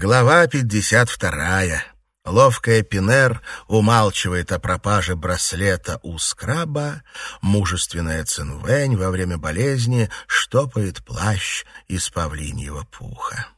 Глава 52. Ловкая Пинер умалчивает о пропаже браслета у скраба, мужественная Цинвэнь во время болезни штопает плащ из павлиньего пуха.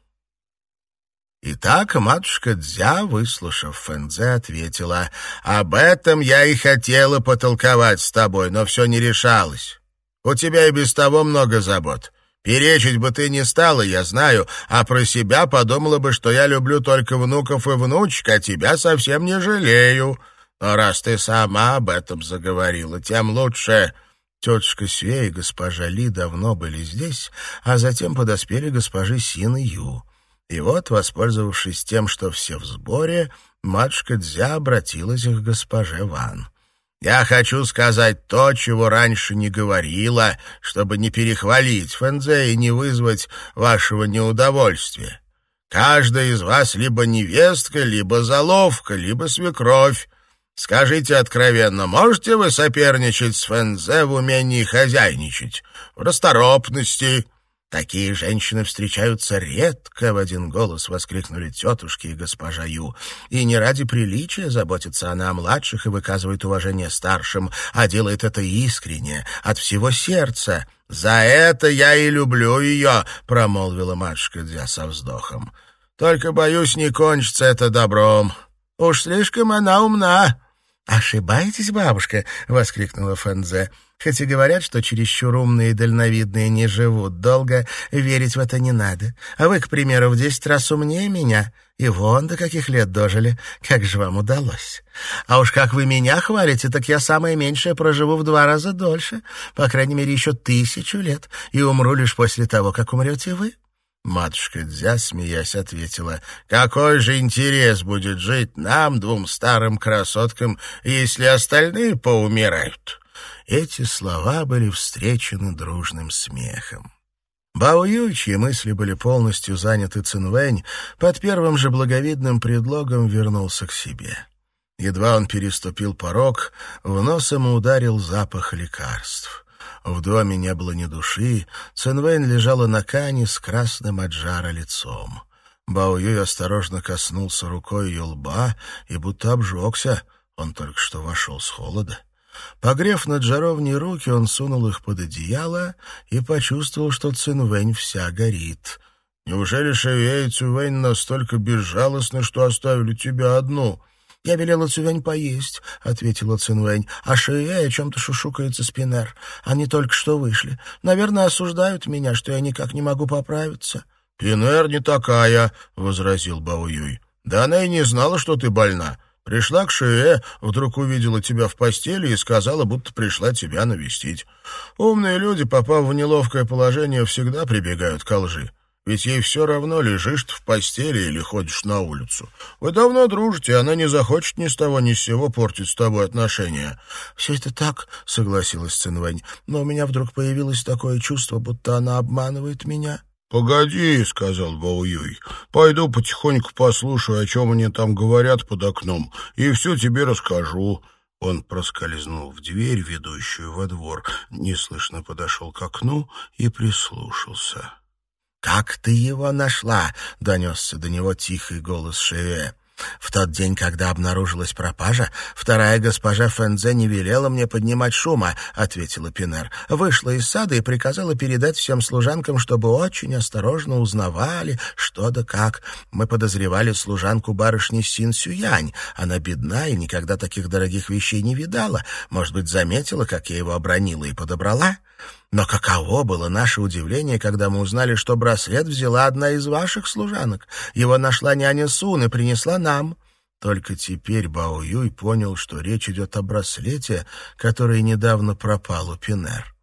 Итак, матушка Дзя, выслушав Фэнзе, ответила, «Об этом я и хотела потолковать с тобой, но все не решалось. У тебя и без того много забот». Перечить бы ты не стала, я знаю, а про себя подумала бы, что я люблю только внуков и внучек, а тебя совсем не жалею. Но раз ты сама об этом заговорила, тем лучше...» Тетушка Свея и госпожа Ли давно были здесь, а затем подоспели госпожи Син и Ю. И вот, воспользовавшись тем, что все в сборе, матушка Дзя обратилась к госпоже Ван. Я хочу сказать то, чего раньше не говорила, чтобы не перехвалить Фэнзе и не вызвать вашего неудовольствия. Каждая из вас либо невестка, либо заловка, либо свекровь. Скажите откровенно, можете вы соперничать с Фэнзе в умении хозяйничать, в расторопности, Такие женщины встречаются редко, — в один голос воскликнули тетушки и госпожа Ю. И не ради приличия заботится она о младших и выказывает уважение старшим, а делает это искренне, от всего сердца. «За это я и люблю ее», — промолвила матушка Дзя со вздохом. «Только, боюсь, не кончится это добром. Уж слишком она умна». «Ошибаетесь, бабушка?» — воскликнула Фэнзе. Хоть и говорят, что чересчур умные и дальновидные не живут долго, верить в это не надо. А вы, к примеру, в десять раз умнее меня. И вон до каких лет дожили. Как же вам удалось? А уж как вы меня хвалите, так я самое меньшее проживу в два раза дольше. По крайней мере, еще тысячу лет. И умру лишь после того, как умрете вы. Матушка Дзя, смеясь, ответила, «Какой же интерес будет жить нам, двум старым красоткам, если остальные поумирают?» Эти слова были встречены дружным смехом. Бао Юй, мысли были полностью заняты Цинвэнь, под первым же благовидным предлогом вернулся к себе. Едва он переступил порог, в нос ему ударил запах лекарств. В доме не было ни души, Цинвэнь лежала на кане с красным от жара лицом. Бао Юй осторожно коснулся рукой ее лба и будто обжегся, он только что вошел с холода. Погрев над жаровней руки, он сунул их под одеяло и почувствовал, что Цинвэнь вся горит. «Неужели Шевей и Цювэнь настолько безжалостны, что оставили тебя одну?» «Я велела Цювень поесть», — ответила Цинвэнь. «А Шевей о чем-то шушукается Спинер. Они только что вышли. Наверное, осуждают меня, что я никак не могу поправиться». «Пинер не такая», — возразил Баоюй. «Да она и не знала, что ты больна. Пришла к Шее, вдруг увидела тебя в постели и сказала, будто пришла тебя навестить. Умные люди, попав в неловкое положение, всегда прибегают к лжи. Ведь ей все равно, лежишь в постели или ходишь на улицу. Вы давно дружите, она не захочет ни с того ни с сего портить с тобой отношения. — Все это так, — согласилась Цинвэнь, — но у меня вдруг появилось такое чувство, будто она обманывает меня. — «Погоди», — сказал Бауюй, — «пойду потихоньку послушаю, о чем они там говорят под окном, и все тебе расскажу». Он проскользнул в дверь, ведущую во двор, неслышно подошел к окну и прислушался. «Как ты его нашла?» — донесся до него тихий голос Шеве. В тот день, когда обнаружилась пропажа, вторая госпожа Фэнзе не велела мне поднимать шума, — ответила Пинер. Вышла из сада и приказала передать всем служанкам, чтобы очень осторожно узнавали, что да как. Мы подозревали служанку барышни Син Сюянь. Она бедна и никогда таких дорогих вещей не видала. Может быть, заметила, как я его обронила и подобрала? Но каково было наше удивление, когда мы узнали, что браслет взяла одна из ваших служанок. Его нашла няня Сун и принесла нам. Только теперь Бао Юй понял, что речь идет о браслете, который недавно пропал у Пинер.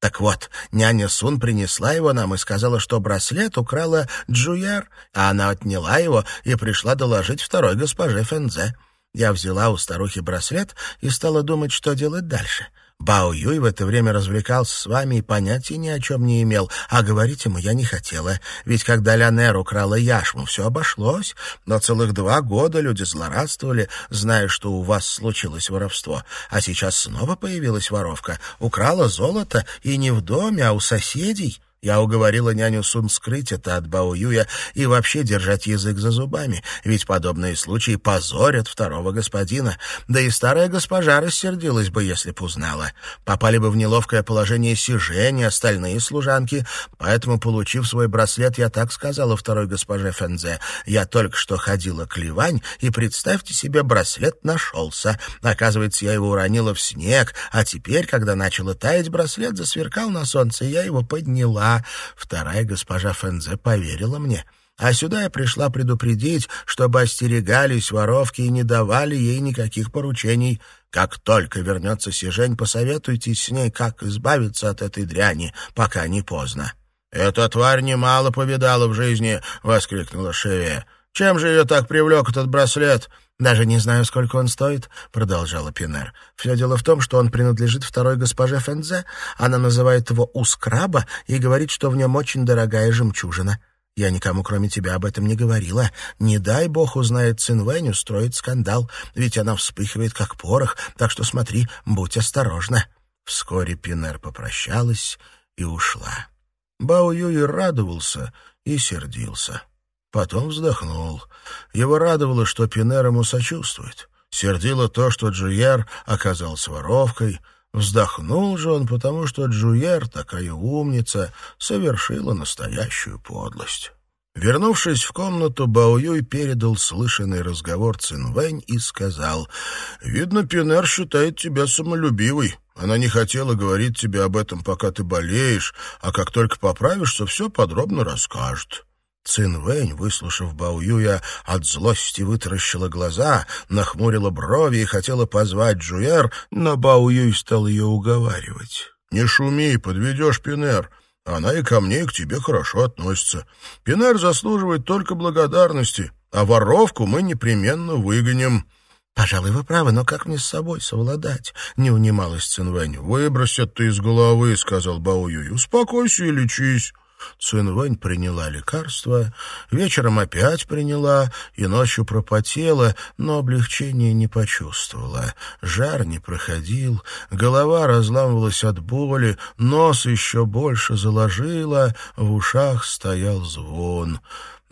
Так вот, няня Сун принесла его нам и сказала, что браслет украла Джуяр, а она отняла его и пришла доложить второй госпоже Фэнзе. Я взяла у старухи браслет и стала думать, что делать дальше — Бао Юй в это время развлекался с вами и понятия ни о чем не имел, а говорить ему я не хотела. Ведь когда Леонер украла яшму, все обошлось, но целых два года люди злорадствовали, зная, что у вас случилось воровство. А сейчас снова появилась воровка, украла золото и не в доме, а у соседей. Я уговорила няню Сун скрыть это от Бао Юя и вообще держать язык за зубами, ведь подобные случаи позорят второго господина. Да и старая госпожа рассердилась бы, если б узнала. Попали бы в неловкое положение Сижень и остальные служанки, поэтому, получив свой браслет, я так сказала второй госпоже Фензе. Я только что ходила к Ливань, и, представьте себе, браслет нашелся. Оказывается, я его уронила в снег, а теперь, когда начало таять, браслет засверкал на солнце, и я его подняла. Вторая госпожа Фензе поверила мне. А сюда я пришла предупредить, чтобы остерегались воровки и не давали ей никаких поручений. Как только вернется Сижень, посоветуйтесь с ней, как избавиться от этой дряни, пока не поздно. «Эта тварь немало повидала в жизни!» — воскликнула Шеве. «Чем же ее так привлек этот браслет?» «Даже не знаю, сколько он стоит», — продолжала Пинер. «Все дело в том, что он принадлежит второй госпоже Фензе. Она называет его Ускраба и говорит, что в нем очень дорогая жемчужина. Я никому, кроме тебя, об этом не говорила. Не дай бог узнает Цинвэнь, устроит скандал, ведь она вспыхивает, как порох, так что смотри, будь осторожна». Вскоре Пинер попрощалась и ушла. Бао Юй радовался и сердился. Потом вздохнул. Его радовало, что Пинер ему сочувствует. Сердило то, что Джуер оказался воровкой. Вздохнул же он, потому что Джуер, такая умница, совершила настоящую подлость. Вернувшись в комнату, Баоюй передал слышанный разговор Цинвэнь и сказал, «Видно, Пинер считает тебя самолюбивой. Она не хотела говорить тебе об этом, пока ты болеешь, а как только поправишься, все подробно расскажет». Цин Вэнь, выслушав Бао Юя, от злости вытаращила глаза, нахмурила брови и хотела позвать Джуэр, но Бао Юй стал ее уговаривать. «Не шуми, подведешь Пинер. Она и ко мне, и к тебе хорошо относится. Пинер заслуживает только благодарности, а воровку мы непременно выгоним». «Пожалуй, вы правы, но как мне с собой совладать?» — не унималась Цинвэнь. «Выбрось это из головы», — сказал Бао Юй. «Успокойся и лечись». Цинвэнь приняла лекарство, вечером опять приняла и ночью пропотела, но облегчения не почувствовала. Жар не проходил, голова разламывалась от боли, нос еще больше заложила, в ушах стоял звон.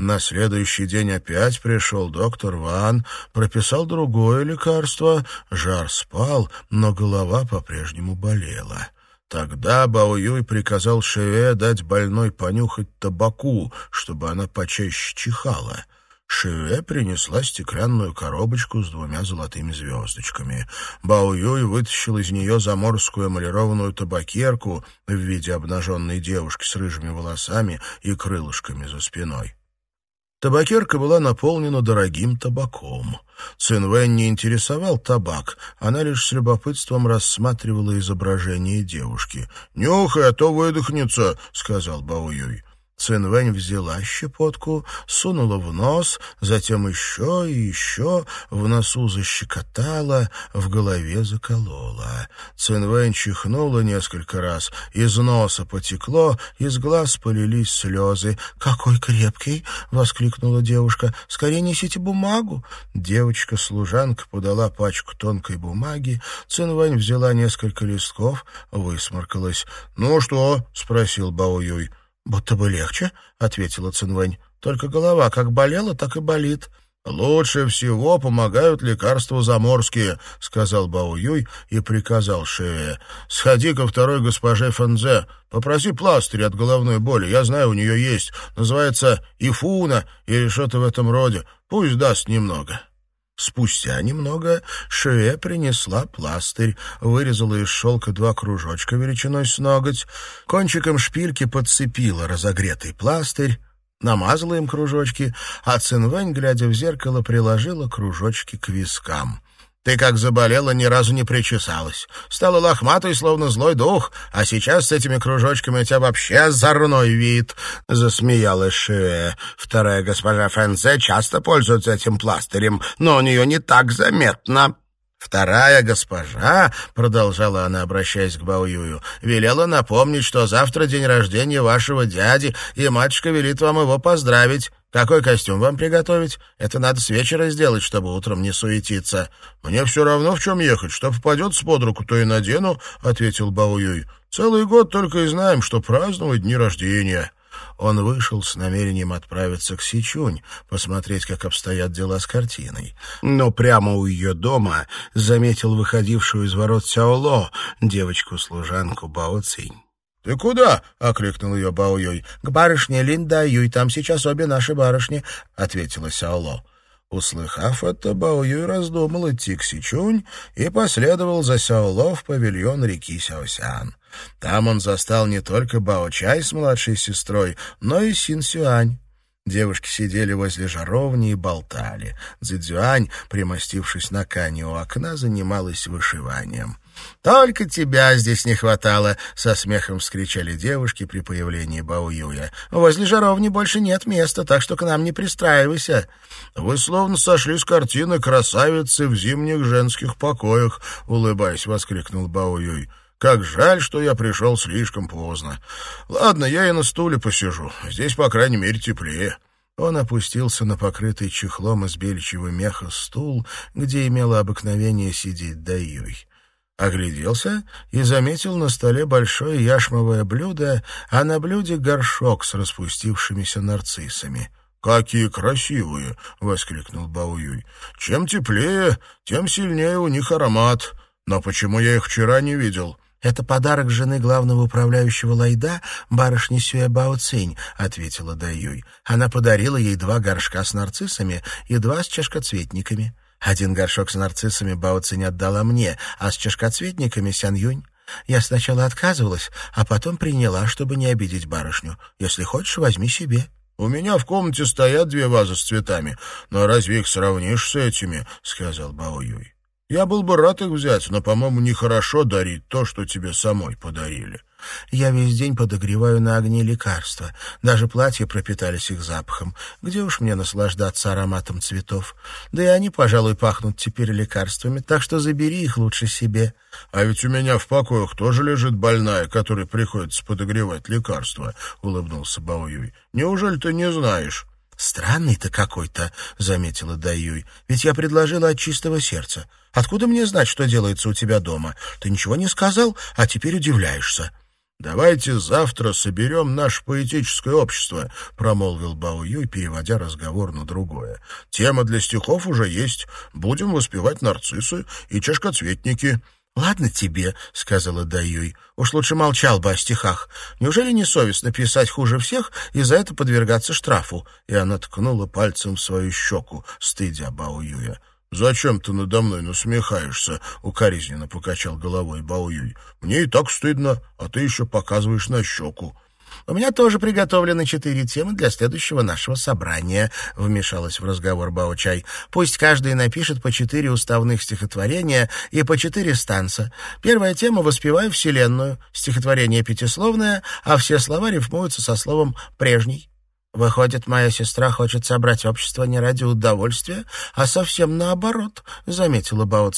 На следующий день опять пришел доктор Ван, прописал другое лекарство, жар спал, но голова по-прежнему болела. Тогда Бао Юй приказал Шеве дать больной понюхать табаку, чтобы она почаще чихала. Шеве принесла стеклянную коробочку с двумя золотыми звездочками. Бао Юй вытащил из нее заморскую эмалированную табакерку в виде обнаженной девушки с рыжими волосами и крылышками за спиной. Табакерка была наполнена дорогим табаком. Цинвэнь не интересовал табак, она лишь с любопытством рассматривала изображение девушки. «Нюхай, а то выдохнется», — сказал Баоюй. Цинвэнь взяла щепотку, сунула в нос, затем еще и еще, в носу защекотала, в голове заколола. Цинвэнь чихнула несколько раз, из носа потекло, из глаз полились слезы. «Какой крепкий!» — воскликнула девушка. «Скорее несите бумагу!» Девочка-служанка подала пачку тонкой бумаги. Цинвэнь взяла несколько листков, высморкалась. «Ну что?» — спросил Бао Юй. «Будто бы легче», — ответила Цинвэнь. «Только голова как болела, так и болит». «Лучше всего помогают лекарства заморские», — сказал Бао Юй и приказал Шее. «Сходи ко второй госпоже Фэнзе, попроси пластырь от головной боли, я знаю, у нее есть. Называется Ифуна или что-то в этом роде. Пусть даст немного». Спустя немного Шуэ принесла пластырь, вырезала из шелка два кружочка величиной с ноготь, кончиком шпильки подцепила разогретый пластырь, намазала им кружочки, а Цинвэнь, глядя в зеркало, приложила кружочки к вискам. Ты как заболела, ни разу не причесалась. Стала лохматой, словно злой дух, а сейчас с этими кружочками у тебя вообще озорной вид», — засмеялась Шуэ. «Вторая госпожа Фэнзе часто пользуется этим пластырем, но у нее не так заметно». «Вторая госпожа», — продолжала она, обращаясь к Баоюю, — «велела напомнить, что завтра день рождения вашего дяди, и матушка велит вам его поздравить. Какой костюм вам приготовить? Это надо с вечера сделать, чтобы утром не суетиться». «Мне все равно, в чем ехать. Что попадется под руку, то и надену», — ответил Баоюй. «Целый год только и знаем, что праздновать дни рождения». Он вышел с намерением отправиться к Сичунь, посмотреть, как обстоят дела с картиной. Но прямо у ее дома заметил выходившую из ворот Сяоло, девочку-служанку Бао Цинь. «Ты куда?» — окликнул ее Бао Юй. «К барышне Линда Юй, там сейчас обе наши барышни», — ответила Сяоло. Услыхав это, Бао Юй раздумал идти к Сичунь и последовал за Сяоло в павильон реки Сяосян. Там он застал не только Бао-чай с младшей сестрой, но и Син-сюань. Девушки сидели возле жаровни и болтали. Цзюань, примостившись на кане у окна, занималась вышиванием. «Только тебя здесь не хватало!» — со смехом вскричали девушки при появлении Баоюя. «Возле жаровни больше нет места, так что к нам не пристраивайся!» «Вы словно сошли с картины красавицы в зимних женских покоях!» — улыбаясь, воскликнул Баоюй. Как жаль, что я пришел слишком поздно. Ладно, я и на стуле посижу. Здесь, по крайней мере, теплее». Он опустился на покрытый чехлом из бельчьего меха стул, где имела обыкновение сидеть Даюй. Огляделся и заметил на столе большое яшмовое блюдо, а на блюде горшок с распустившимися нарциссами. «Какие красивые!» — воскликнул Бауюй. «Чем теплее, тем сильнее у них аромат. Но почему я их вчера не видел?» «Это подарок жены главного управляющего Лайда, барышни Сюэбао Цинь», — ответила Даюй. «Она подарила ей два горшка с нарциссами и два с чашкоцветниками. Один горшок с нарциссами Бао Цинь отдала мне, а с чашкоцветниками — Сян Юнь. Я сначала отказывалась, а потом приняла, чтобы не обидеть барышню. Если хочешь, возьми себе». «У меня в комнате стоят две вазы с цветами, но разве их сравнишь с этими?» — сказал Бао Юй. Я был бы рад их взять, но, по-моему, нехорошо дарить то, что тебе самой подарили. Я весь день подогреваю на огне лекарства. Даже платья пропитались их запахом. Где уж мне наслаждаться ароматом цветов? Да и они, пожалуй, пахнут теперь лекарствами, так что забери их лучше себе. А ведь у меня в покоях тоже лежит больная, которой приходится подогревать лекарства, — улыбнулся Баоюй. Неужели ты не знаешь? «Странный ты какой-то», — заметила Даюй. «Ведь я предложила от чистого сердца. Откуда мне знать, что делается у тебя дома? Ты ничего не сказал, а теперь удивляешься». «Давайте завтра соберем наше поэтическое общество», — промолвил Бао Юй, переводя разговор на другое. «Тема для стихов уже есть. Будем воспевать нарциссы и чашкоцветники». «Ладно тебе», — сказала Даюй. «Уж лучше молчал бы о стихах. Неужели не совестно писать хуже всех и за это подвергаться штрафу?» И она ткнула пальцем в свою щеку, стыдя Бао Юя. «Зачем ты надо мной насмехаешься?» — укоризненно покачал головой Бао Юй. «Мне и так стыдно, а ты еще показываешь на щеку». «У меня тоже приготовлены четыре темы для следующего нашего собрания», — вмешалась в разговор Бао-чай. «Пусть каждый напишет по четыре уставных стихотворения и по четыре станца. Первая тема «Воспеваю Вселенную», стихотворение пятисловное, а все слова рифмуются со словом «прежний». «Выходит, моя сестра хочет собрать общество не ради удовольствия, а совсем наоборот», — заметила Бао.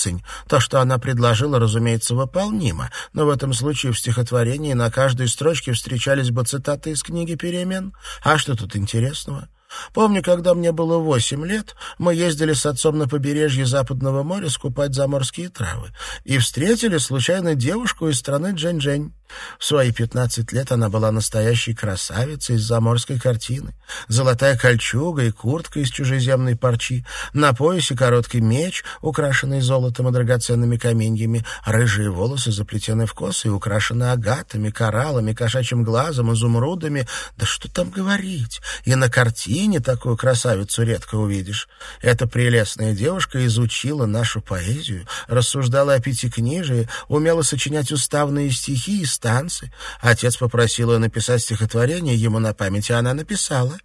«То, что она предложила, разумеется, выполнимо, но в этом случае в стихотворении на каждой строчке встречались бы цитаты из книги «Перемен». А что тут интересного?» Помню, когда мне было восемь лет, мы ездили с отцом на побережье Западного моря скупать заморские травы и встретили случайно девушку из страны Джень-Джень. В свои пятнадцать лет она была настоящей красавицей из заморской картины. Золотая кольчуга и куртка из чужеземной парчи, на поясе короткий меч, украшенный золотом и драгоценными каменьями, рыжие волосы заплетены в косы и украшены агатами, кораллами, кошачьим глазом, изумрудами. Да что там говорить? И на картине такую красавицу редко увидишь. Эта прелестная девушка изучила нашу поэзию, рассуждала о пятикнижии, умела сочинять уставные стихи и станции. Отец попросил ее написать стихотворение ему на память, и она написала.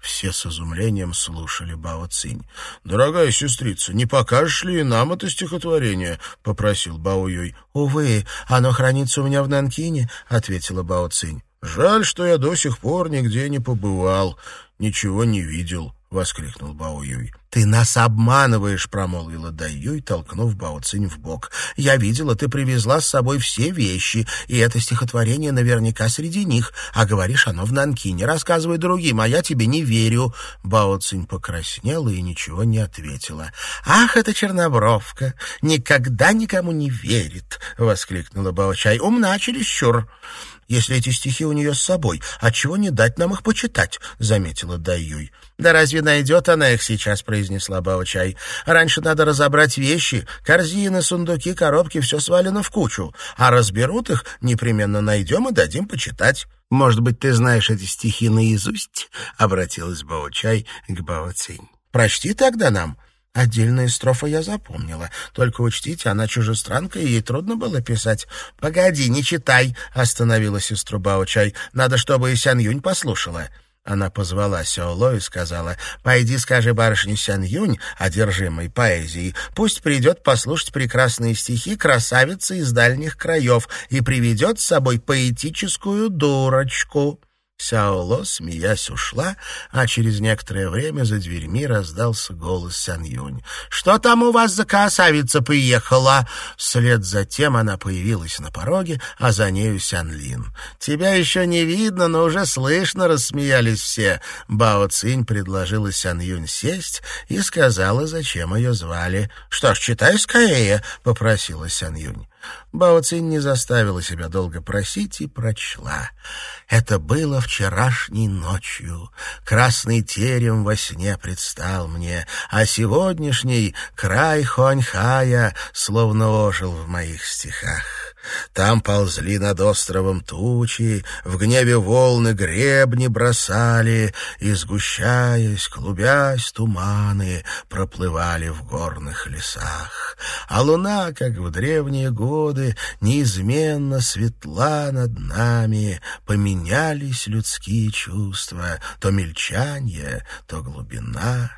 Все с изумлением слушали Бао Цинь. «Дорогая сестрица, не покажешь ли нам это стихотворение?» — попросил Бао Юй. «Увы, оно хранится у меня в Нанкине», — ответила Бао Цинь. «Жаль, что я до сих пор нигде не побывал, ничего не видел», — воскликнул Бао Юй. «Ты нас обманываешь», — промолвила Дай Юй, толкнув Бао Цинь в бок. «Я видела, ты привезла с собой все вещи, и это стихотворение наверняка среди них, а говоришь оно в Нанкине. Рассказывай другим, а я тебе не верю». Бао Цинь покраснела и ничего не ответила. «Ах, это чернобровка! Никогда никому не верит!» — воскликнула Бао Чай. «Умна чересчур!» Если эти стихи у нее с собой. Отчего не дать нам их почитать?» — заметила Даюй. «Да разве найдет она их сейчас?» — произнесла Бао-чай. «Раньше надо разобрать вещи, корзины, сундуки, коробки, все свалено в кучу. А разберут их, непременно найдем и дадим почитать». «Может быть, ты знаешь эти стихи наизусть?» — обратилась Бао-чай к Бао-цинь. «Прочти тогда нам». Отдельные строфы я запомнила. Только учтите, она чужестранка, и ей трудно было писать. — Погоди, не читай, — остановила сестру Бао-чай. — Надо, чтобы и Сян Юнь послушала. Она позвала Сяоло и сказала, «Пойди скажи барышне Сян Юнь, одержимой поэзией, пусть придет послушать прекрасные стихи красавицы из дальних краев и приведет с собой поэтическую дурочку». Сяоло, смеясь, ушла, а через некоторое время за дверьми раздался голос Сян Юнь. «Что там у вас за красавица приехала?» Вслед за тем она появилась на пороге, а за нею Сян Лин. «Тебя еще не видно, но уже слышно», — рассмеялись все. Бао Цинь предложила Сян Юнь сесть и сказала, зачем ее звали. «Что ж, читай скорее», — попросила Сян Юнь. Бао не заставила себя долго просить и прочла. Это было вчерашней ночью. Красный терем во сне предстал мне, а сегодняшний край Хуаньхая словно ожил в моих стихах. Там ползли над островом тучи, в гневе волны гребни бросали, и, сгущаясь, клубясь, туманы проплывали в горных лесах. А луна, как в древние годы, неизменно светла над нами, поменялись людские чувства, то мельчание, то глубина.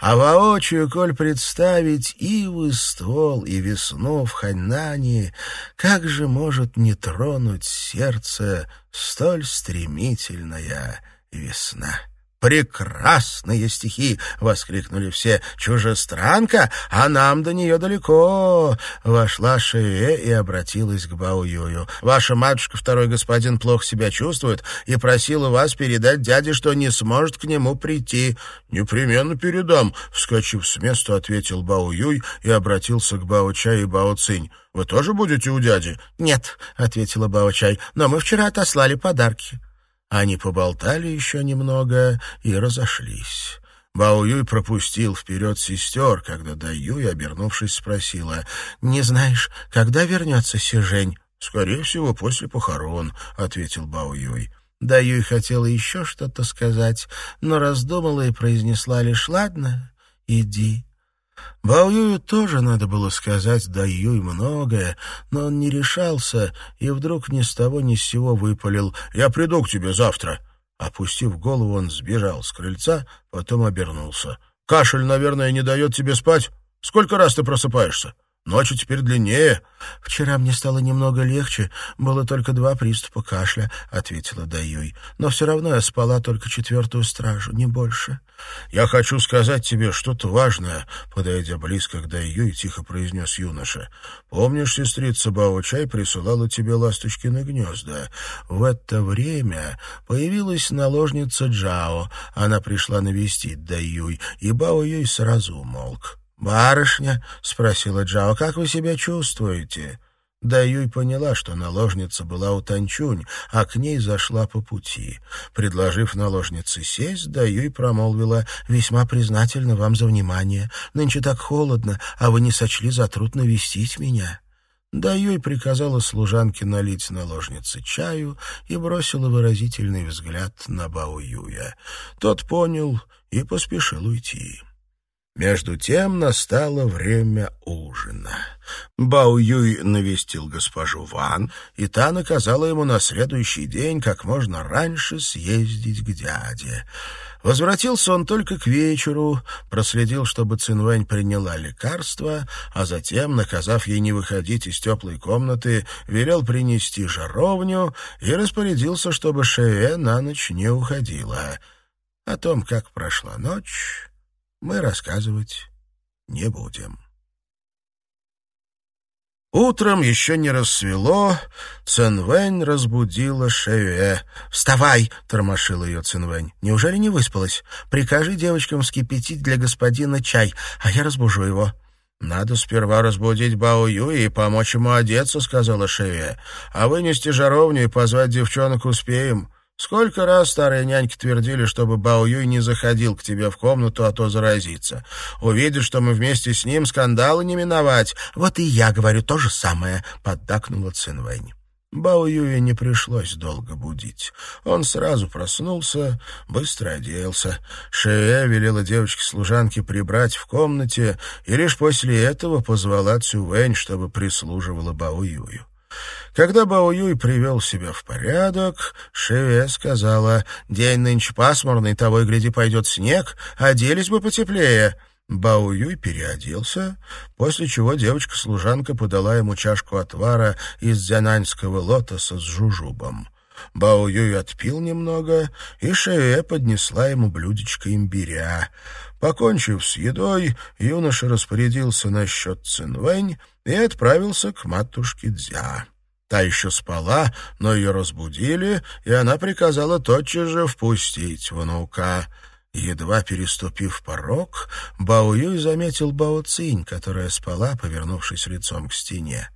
А воочию, коль представить ивы ствол и весну в Ханьнане, как же может не тронуть сердце столь стремительная весна? «Прекрасные стихи!» — воскликнули все. «Чужестранка, а нам до нее далеко!» Вошла Шеве и обратилась к Баоюю. «Ваша матушка, второй господин, плохо себя чувствует и просила вас передать дяде, что не сможет к нему прийти». «Непременно передам», — вскочив с места, ответил Баоюй и обратился к Бао-чай и Бао-цинь. «Вы тоже будете у дяди?» «Нет», — ответила Бао-чай, — «но мы вчера отослали подарки». Они поболтали еще немного и разошлись. Бао Юй пропустил вперед сестер, когда Дай Юй, обернувшись, спросила, «Не знаешь, когда вернется Сижень?» «Скорее всего, после похорон», — ответил Бао Юй. Дай Юй хотела еще что-то сказать, но раздумала и произнесла лишь «Ладно, иди». Баоюю тоже надо было сказать Даюй многое, но он не решался и вдруг ни с того ни с сего выпалил «Я приду к тебе завтра». Опустив голову, он сбежал с крыльца, потом обернулся. «Кашель, наверное, не дает тебе спать? Сколько раз ты просыпаешься?» Ночи теперь длиннее. — Вчера мне стало немного легче. Было только два приступа кашля, — ответила Даюй. — Но все равно я спала только четвертую стражу, не больше. — Я хочу сказать тебе что-то важное, — подойдя близко к Даюй, тихо произнес юноша. — Помнишь, сестрица Бао-чай присылала тебе ласточкины гнезда? В это время появилась наложница Джао. Она пришла навестить Даюй, и Бао-юй сразу умолк. «Барышня?» — спросила Джао. «Как вы себя чувствуете?» Даюй поняла, что наложница была у Танчунь, а к ней зашла по пути. Предложив наложнице сесть, Даюй промолвила «Весьма признательна вам за внимание. Нынче так холодно, а вы не сочли за труд навестить меня». Даюй приказала служанке налить наложнице чаю и бросила выразительный взгляд на Бао Юя. Тот понял и поспешил уйти. Между тем настало время ужина. Бао Юй навестил госпожу Ван, и та наказала ему на следующий день как можно раньше съездить к дяде. Возвратился он только к вечеру, проследил, чтобы Цинвэнь приняла лекарство, а затем, наказав ей не выходить из теплой комнаты, велел принести жаровню и распорядился, чтобы Шеве на ночь не уходила — О том, как прошла ночь, мы рассказывать не будем. Утром еще не рассвело, Цинвэнь разбудила Шеве. «Вставай!» — тормошил ее Цинвэнь. «Неужели не выспалась? Прикажи девочкам вскипятить для господина чай, а я разбужу его». «Надо сперва разбудить Бао Юи и помочь ему одеться», — сказала Шеве. «А вынести жаровню и позвать девчонок успеем. Сколько раз старые няньки твердили, чтобы Бао Юй не заходил к тебе в комнату, а то заразится. Увидит, что мы вместе с ним, скандалы не миновать. Вот и я говорю то же самое, — поддакнула Цинвэнь. Бао Юя не пришлось долго будить. Он сразу проснулся, быстро оделся. Шея велела девочке-служанке прибрать в комнате и лишь после этого позвала Цювэнь, чтобы прислуживала Бао Юю. Когда Бао Юй привел себя в порядок, Шеве сказала, «День нынче пасмурный, того и гляди пойдет снег, оделись бы потеплее». Бао Юй переоделся, после чего девочка-служанка подала ему чашку отвара из дзянаньского лотоса с жужубом. Бао Юй отпил немного, и Шеве поднесла ему блюдечко имбиря. Покончив с едой, юноша распорядился насчет Цинвэнь и отправился к матушке Дзя. Та еще спала, но ее разбудили, и она приказала тотчас же впустить внука. Едва переступив порог, Бао Юй заметил Бао Цинь, которая спала, повернувшись лицом к стене.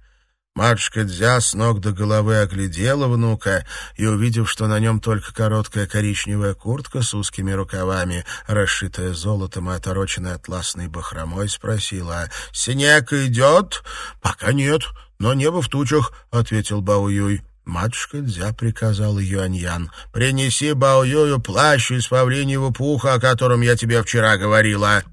Матушка Дзя с ног до головы оглядела внука и, увидев, что на нем только короткая коричневая куртка с узкими рукавами, расшитая золотом и отороченная атласной бахромой, спросила, «Снег идет?» «Пока нет, но небо в тучах», — ответил Бао Юй. Матушка Дзя приказал Юаньян, «Принеси Бао Юю плащ из павлиньего пуха, о котором я тебе вчера говорила».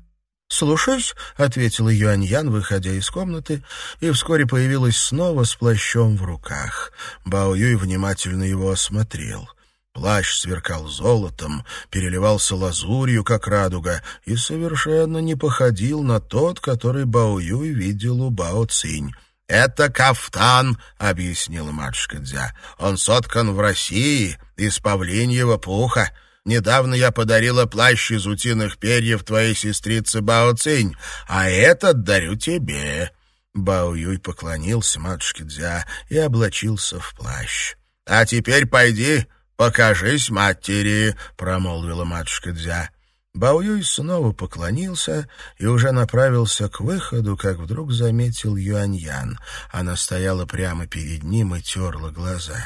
«Слушаюсь», — ответила Юаньян, выходя из комнаты, и вскоре появилась снова с плащом в руках. Бао Юй внимательно его осмотрел. Плащ сверкал золотом, переливался лазурью, как радуга, и совершенно не походил на тот, который Бао Юй видел у Бао Цинь. «Это кафтан», — объяснила матушка Дзя. «Он соткан в России из павлиньего пуха». Недавно я подарила плащ из утиных перьев твоей сестрице Бао Цинь, а этот дарю тебе». Бао Юй поклонился матушке Дзя и облачился в плащ. «А теперь пойди, покажись матери», — промолвила матушка Дзя. Бао Юй снова поклонился и уже направился к выходу, как вдруг заметил Юаньян. Она стояла прямо перед ним и терла глаза.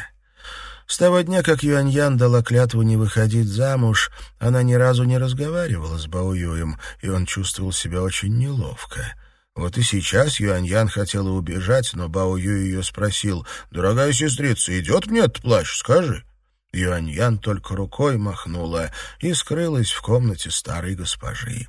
С того дня, как Юаньян дала клятву не выходить замуж, она ни разу не разговаривала с Баоюем, и он чувствовал себя очень неловко. Вот и сейчас Юаньян хотела убежать, но Бао Юй ее спросил, «Дорогая сестрица, идет мне этот плащ, скажи?» Юаньян только рукой махнула и скрылась в комнате старой госпожи.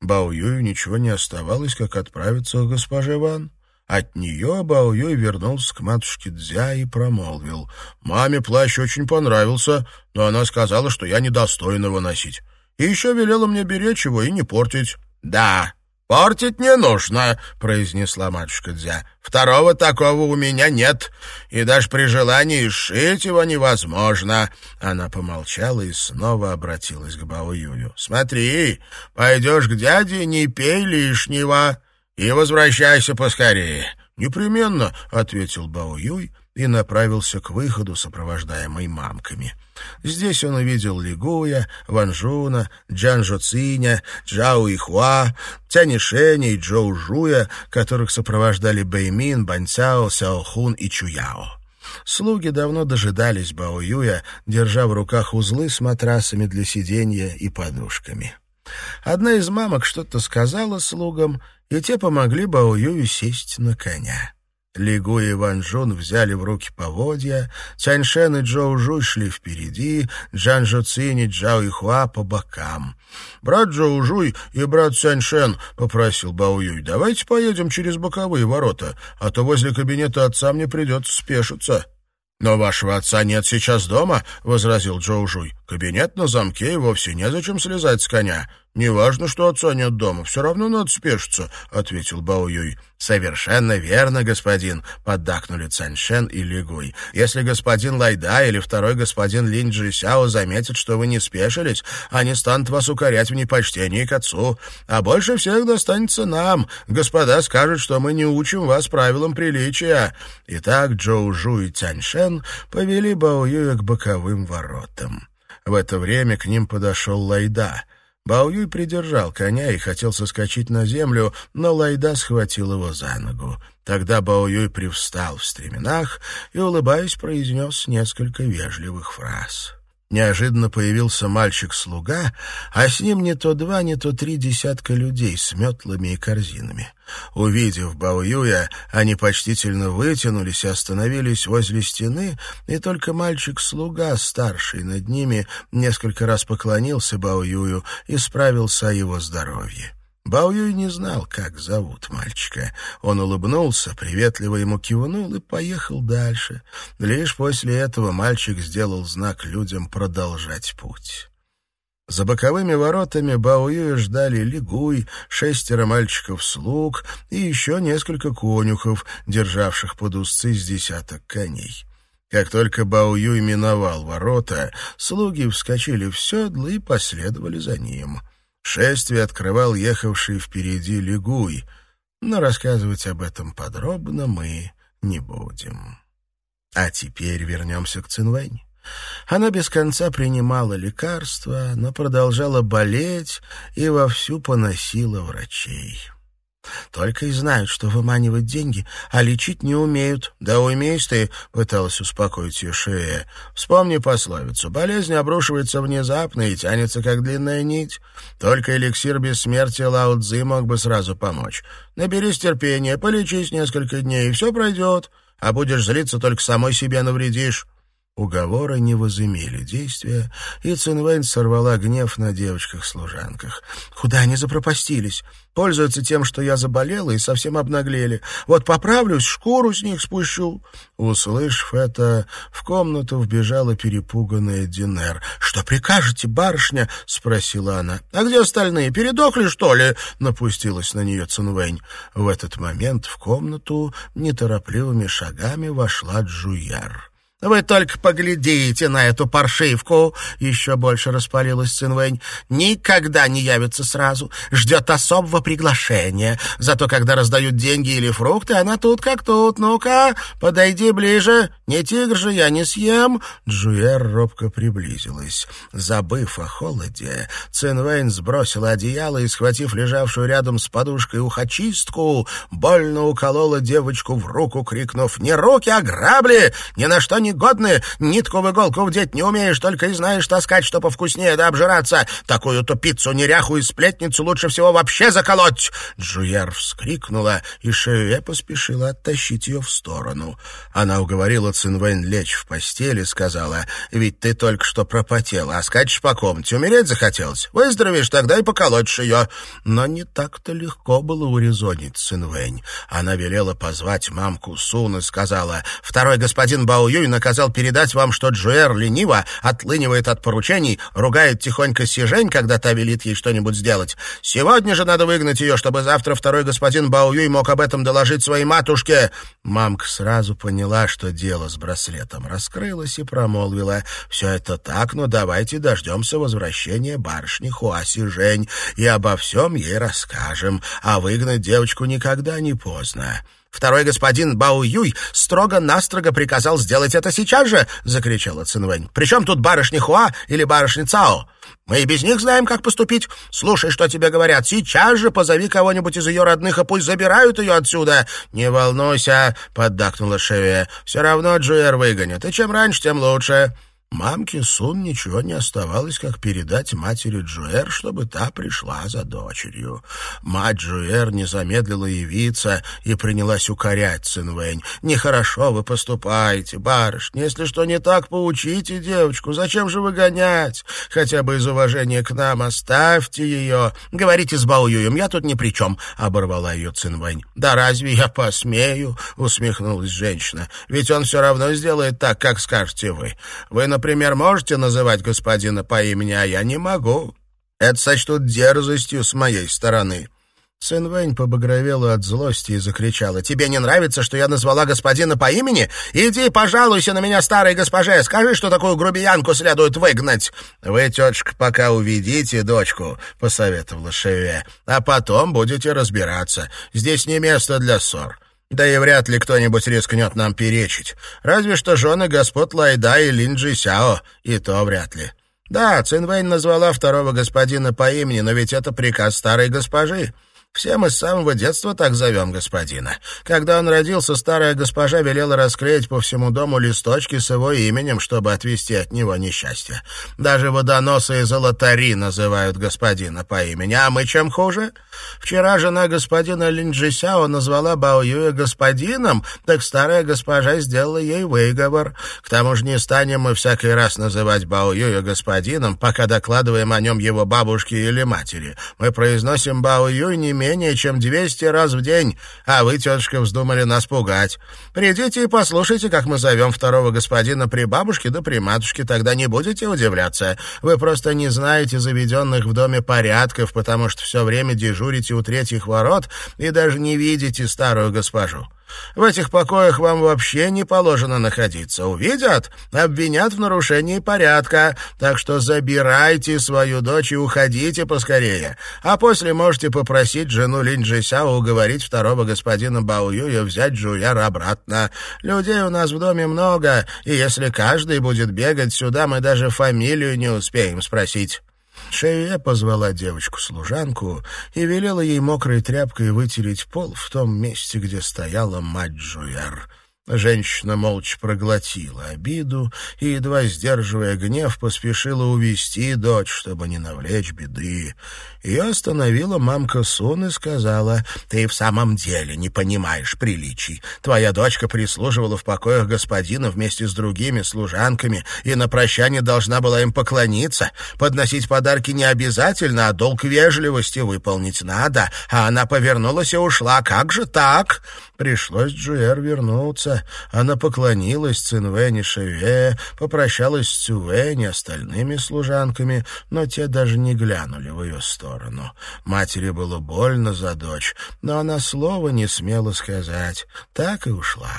Бао Юю ничего не оставалось, как отправиться к госпоже Ван. От нее Бао Юй вернулся к матушке Дзя и промолвил. «Маме плащ очень понравился, но она сказала, что я недостоин его носить. И еще велела мне беречь его и не портить». «Да, портить не нужно», — произнесла матушка Дзя. «Второго такого у меня нет, и даже при желании шить его невозможно». Она помолчала и снова обратилась к Бао Юю. «Смотри, пойдешь к дяде, не пей лишнего» и возвращайся поскорее». «Непременно», — ответил Бао Юй и направился к выходу, сопровождаемый мамками. Здесь он увидел Лигуя, Ванжуна, Джанжо Циня, Джао Ихуа, Тянишеня и Джоу Жуя, которых сопровождали Бэймин, Банцяо, Сяохун и Чуяо. Слуги давно дожидались Бао Юя, держа в руках узлы с матрасами для сиденья и подушками. Одна из мамок что-то сказала слугам, и те помогли Баоюю сесть на коня. Лигу и Ван Жун взяли в руки поводья, Цяньшен и Джоу Жуй шли впереди, Джан Жуцин и Джао Ихуа по бокам. «Брат Джоу Жуй и брат Цяньшен», — попросил Бао Юй, — «давайте поедем через боковые ворота, а то возле кабинета отца мне придется спешиться». «Но вашего отца нет сейчас дома», — возразил Джоу Жуй. «Кабинет на замке, и вовсе незачем слезать с коня. «Неважно, что отца нет дома, все равно надо спешиться», — ответил Бао Юй. «Совершенно верно, господин», — поддакнули Цаньшен и Лигуй. «Если господин Лайда или второй господин Линь Джи Сяо заметят, что вы не спешились, они станут вас укорять в непочтении к отцу. А больше всех достанется нам. Господа скажут, что мы не учим вас правилам приличия». Итак, Джоу Жу и Цаньшен повели Бао Юя к боковым воротам. В это время к ним подошел Лайда — Баоюй придержал коня и хотел соскочить на землю, но Лайда схватил его за ногу. Тогда Баоюй привстал в стременах и, улыбаясь, произнес несколько вежливых фраз. Неожиданно появился мальчик-слуга, а с ним не то два, не то три десятка людей с метлами и корзинами. Увидев Баоюя, они почтительно вытянулись и остановились возле стены, и только мальчик-слуга, старший над ними, несколько раз поклонился Баоюю и справился о его здоровье. Баоюй не знал, как зовут мальчика. Он улыбнулся, приветливо ему кивнул и поехал дальше. Лишь после этого мальчик сделал знак людям продолжать путь. За боковыми воротами Баоюя ждали Лигуй, шестеро мальчиков-слуг и еще несколько конюхов, державших под узцы с десяток коней. Как только Баоюй миновал ворота, слуги вскочили в седло и последовали за ним — Шествие открывал ехавший впереди Лигуй, но рассказывать об этом подробно мы не будем. А теперь вернемся к Цинвэнь. Она без конца принимала лекарства, но продолжала болеть и вовсю поносила врачей. Только и знают, что выманивать деньги, а лечить не умеют. Да уймись ты, — пыталась успокоить ее шея. Вспомни пословицу. Болезнь обрушивается внезапно и тянется, как длинная нить. Только эликсир бессмертия Лао Цзи мог бы сразу помочь. Наберись терпения, полечись несколько дней, и все пройдет. А будешь злиться, только самой себе навредишь. Уговоры не возымели действия, и Цинвэнь сорвала гнев на девочках-служанках. «Куда они запропастились? Пользуются тем, что я заболела и совсем обнаглели. Вот поправлюсь, шкуру с них спущу». Услышав это, в комнату вбежала перепуганная Динер. «Что прикажете, барышня?» — спросила она. «А где остальные? Передохли, что ли?» — напустилась на нее Цинвэнь. В этот момент в комнату неторопливыми шагами вошла Джуяр. «Вы только поглядите на эту паршивку!» — еще больше распалилась Цинвэнь. «Никогда не явится сразу. Ждет особого приглашения. Зато когда раздают деньги или фрукты, она тут как тут. Ну-ка, подойди ближе. Не тигр же, я не съем!» Джуэр робко приблизилась. Забыв о холоде, Цинвэнь сбросила одеяло и, схватив лежавшую рядом с подушкой ухачистку, больно уколола девочку в руку, крикнув «Не руки, а грабли! Ни на что не негодны. Нитку в иголку вдеть не умеешь, только и знаешь таскать, что повкуснее да обжираться. Такую тупицу, неряху и сплетницу лучше всего вообще заколоть!» Джуяр вскрикнула, и Шеюэ поспешила оттащить ее в сторону. Она уговорила Цинвэнь лечь в постели, сказала, «Ведь ты только что пропотела, а скачешь по комнате, умереть захотелось. Выздоровеешь, тогда и поколотишь ее». Но не так-то легко было урезонить Цинвэнь. Она велела позвать мамку Сун и сказала, «Второй господин Бао Юй наказал передать вам, что Джуэр лениво отлынивает от поручений, ругает тихонько Сижень, когда та велит ей что-нибудь сделать. Сегодня же надо выгнать ее, чтобы завтра второй господин Баоюй мог об этом доложить своей матушке». Мамка сразу поняла, что дело с браслетом раскрылось и промолвила. «Все это так, но давайте дождемся возвращения барышни Хуаси Жень и обо всем ей расскажем, а выгнать девочку никогда не поздно». Второй господин Бао Юй строго-настрого приказал сделать это сейчас же, — закричала Цинвэнь. — Причем тут барышня Хуа или барышня Цао? Мы и без них знаем, как поступить. Слушай, что тебе говорят. Сейчас же позови кого-нибудь из ее родных, и пусть забирают ее отсюда. Не волнуйся, — поддакнула Шеве. Все равно Джуэр выгонят, и чем раньше, тем лучше. Мамке Сун ничего не оставалось, как передать матери Джуэр, чтобы та пришла за дочерью. Мать Джуэр не замедлила явиться и принялась укорять Цинвэнь. «Нехорошо вы поступаете, барышня. Если что не так, поучите девочку. Зачем же выгонять? Хотя бы из уважения к нам оставьте ее. Говорите с Баоюем, я тут ни при чем», — оборвала ее Цинвэнь. «Да разве я посмею?» — усмехнулась женщина. «Ведь он все равно сделает так, как скажете вы. Вы, на например, можете называть господина по имени, а я не могу». Это сочтут дерзостью с моей стороны». Цинвэнь побагровела от злости и закричала. «Тебе не нравится, что я назвала господина по имени? Иди, пожалуйся на меня, старой госпоже, скажи, что такую грубиянку следует выгнать!» «Вы, тетушка, пока уведите дочку», — посоветовала Шеве, «а потом будете разбираться. Здесь не место для ссор». Да и вряд ли кто-нибудь рискнет нам перечить. Разве что жены господ Лайда и Линджи Сяо, и то вряд ли. Да, Цинвэнь назвала второго господина по имени, но ведь это приказ старой госпожи. Все мы с самого детства так зовем господина. Когда он родился, старая госпожа велела расклеить по всему дому листочки с его именем, чтобы отвести от него несчастье. Даже водоносы и золотари называют господина по имени. А мы чем хуже? Вчера жена господина Линджисяо назвала Бао господином, так старая госпожа сделала ей выговор. К тому же не станем мы всякий раз называть Бао господином, пока докладываем о нем его бабушке или матери. Мы произносим Бао Юй не менее чем 200 раз в день, а вы, тетушка, вздумали нас пугать. Придите и послушайте, как мы зовем второго господина при бабушке да при матушке, тогда не будете удивляться. Вы просто не знаете заведенных в доме порядков, потому что все время дежурите у третьих ворот и даже не видите старую госпожу. В этих покоях вам вообще не положено находиться. Увидят, обвинят в нарушении порядка, так что забирайте свою дочь и уходите поскорее. А после можете попросить жену Линь уговорить второго господина Бао Юя взять Джуяра обратно. Людей у нас в доме много, и если каждый будет бегать сюда, мы даже фамилию не успеем спросить». Шея позвала девочку-служанку и велела ей мокрой тряпкой вытереть пол в том месте, где стояла мать Жуяр. Женщина молча проглотила обиду и, едва сдерживая гнев, поспешила увести дочь, чтобы не навлечь беды. Ее остановила мамка Сун и сказала, «Ты в самом деле не понимаешь приличий. Твоя дочка прислуживала в покоях господина вместе с другими служанками и на прощание должна была им поклониться. Подносить подарки не обязательно, а долг вежливости выполнить надо. А она повернулась и ушла. Как же так?» Пришлось Джуэр вернуться. Она поклонилась Цинвэнь Шеве, попрощалась с Цювэнь остальными служанками, но те даже не глянули в ее сторону. Матери было больно за дочь, но она слова не смела сказать. Так и ушла.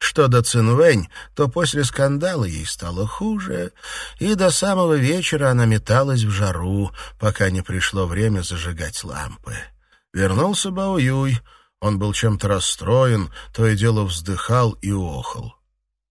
Что до Цинвэнь, то после скандала ей стало хуже, и до самого вечера она металась в жару, пока не пришло время зажигать лампы. Вернулся Бао Юй — он был чем-то расстроен, то и дело вздыхал и охал.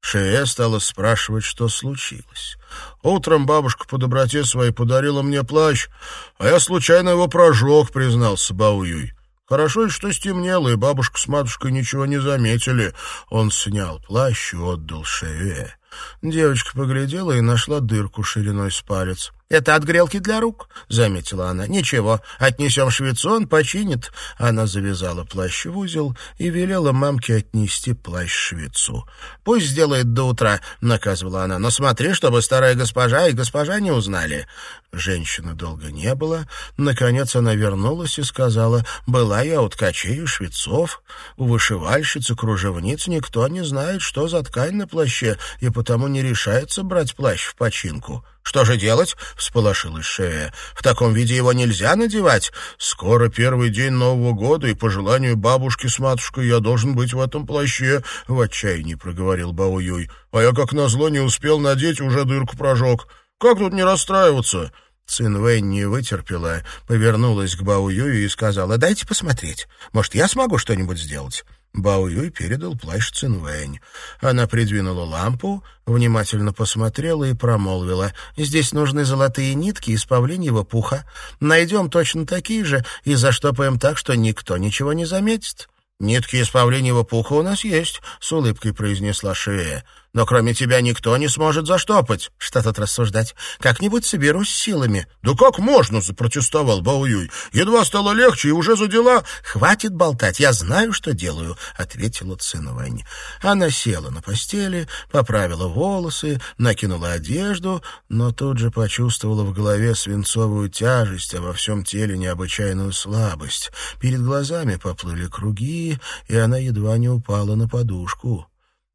Шея стала спрашивать, что случилось. Утром бабушка по доброте своей подарила мне плащ, а я случайно его прожег, признался Бауюй. Хорошо, что стемнело, и бабушка с матушкой ничего не заметили. Он снял плащ и отдал Шее. Девочка поглядела и нашла дырку шириной с палец. «Это от грелки для рук», — заметила она. «Ничего, отнесем швецу, он починит». Она завязала плащ в узел и велела мамке отнести плащ швецу. «Пусть сделает до утра», — наказывала она. «Но смотри, чтобы старая госпожа и госпожа не узнали». Женщины долго не было. Наконец она вернулась и сказала, «Была я у ткачей и швецов. У вышивальщицы, кружевниц никто не знает, что за ткань на плаще, и потому не решается брать плащ в починку». «Что же делать?» — всполошилась Шея. «В таком виде его нельзя надевать. Скоро первый день Нового года, и по желанию бабушки с матушкой я должен быть в этом плаще», — в отчаянии проговорил Бао Юй. «А я, как назло, не успел надеть, уже дырку прожег. Как тут не расстраиваться?» Цинвэй не вытерпела, повернулась к Бао Юю и сказала, «Дайте посмотреть. Может, я смогу что-нибудь сделать?» Бао Юй передал плащ Цинвэнь. Она придвинула лампу, внимательно посмотрела и промолвила. «Здесь нужны золотые нитки из павлиньего пуха. Найдем точно такие же и заштопаем так, что никто ничего не заметит». «Нитки из павлиньего пуха у нас есть», — с улыбкой произнесла Шея но кроме тебя никто не сможет заштопать. Что тут рассуждать? Как-нибудь соберусь силами. Да как можно, запротестовал Бауюй. Едва стало легче и уже за дела. Хватит болтать, я знаю, что делаю, ответила Цинвэнь. Она села на постели, поправила волосы, накинула одежду, но тут же почувствовала в голове свинцовую тяжесть, а во всем теле необычайную слабость. Перед глазами поплыли круги, и она едва не упала на подушку.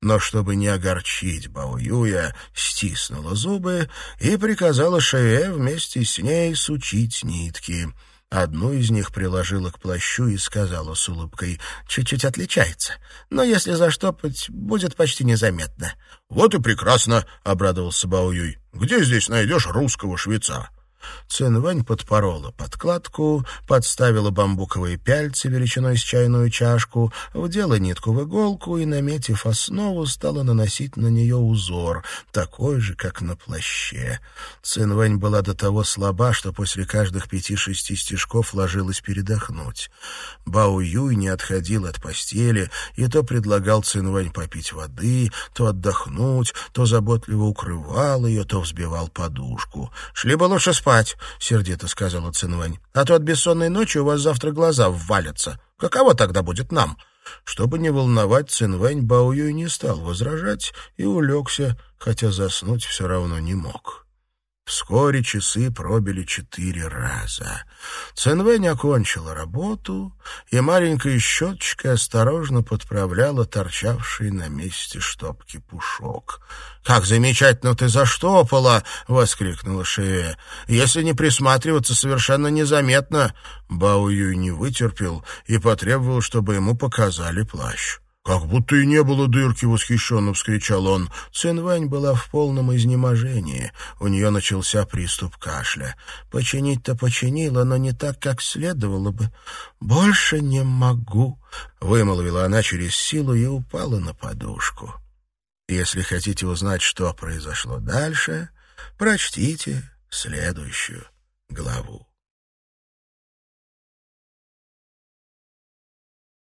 Но чтобы не огорчить Баоюя, стиснула зубы и приказала Шеве вместе с ней сучить нитки. Одну из них приложила к плащу и сказала с улыбкой, «Чуть-чуть отличается, но если заштопать, будет почти незаметно». «Вот и прекрасно», — обрадовался Баоюй. «Где здесь найдешь русского швеца?» Цинвэнь подпорола подкладку, подставила бамбуковые пяльцы величиной с чайную чашку, вдела нитку в иголку и, наметив основу, стала наносить на нее узор, такой же, как на плаще. Цинвэнь была до того слаба, что после каждых пяти-шести стежков ложилась передохнуть. Бао Юй не отходил от постели и то предлагал Цинвэнь попить воды, то отдохнуть, то заботливо укрывал ее, то взбивал подушку. «Шли бы лучше спать!» Спать», — сердито сказала Цинвэнь. «А то от бессонной ночи у вас завтра глаза ввалятся. Каково тогда будет нам?» Чтобы не волновать, Цинвэнь Баоюй не стал возражать и улегся, хотя заснуть все равно не мог. Вскоре часы пробили четыре раза. Цинвэнь окончила работу, и маленькая щеточкой осторожно подправляла торчавший на месте штопки пушок. «Как замечательно ты заштопала!» — воскликнула Шея. «Если не присматриваться, совершенно незаметно». Бао Юй не вытерпел и потребовал, чтобы ему показали плащ. «Как будто и не было дырки!» — восхищенно вскричал он. Цинвань была в полном изнеможении. У нее начался приступ кашля. Починить-то починила, но не так, как следовало бы. «Больше не могу!» — вымолвила она через силу и упала на подушку. Если хотите узнать, что произошло дальше, прочтите следующую главу.